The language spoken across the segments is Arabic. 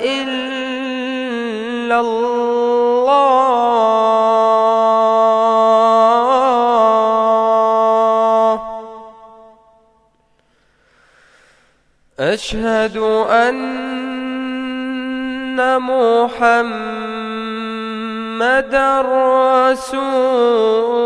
إلا الله. أشهد أن محمد رسول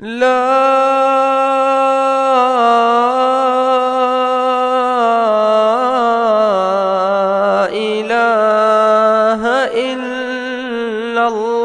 لا إله إلا الله.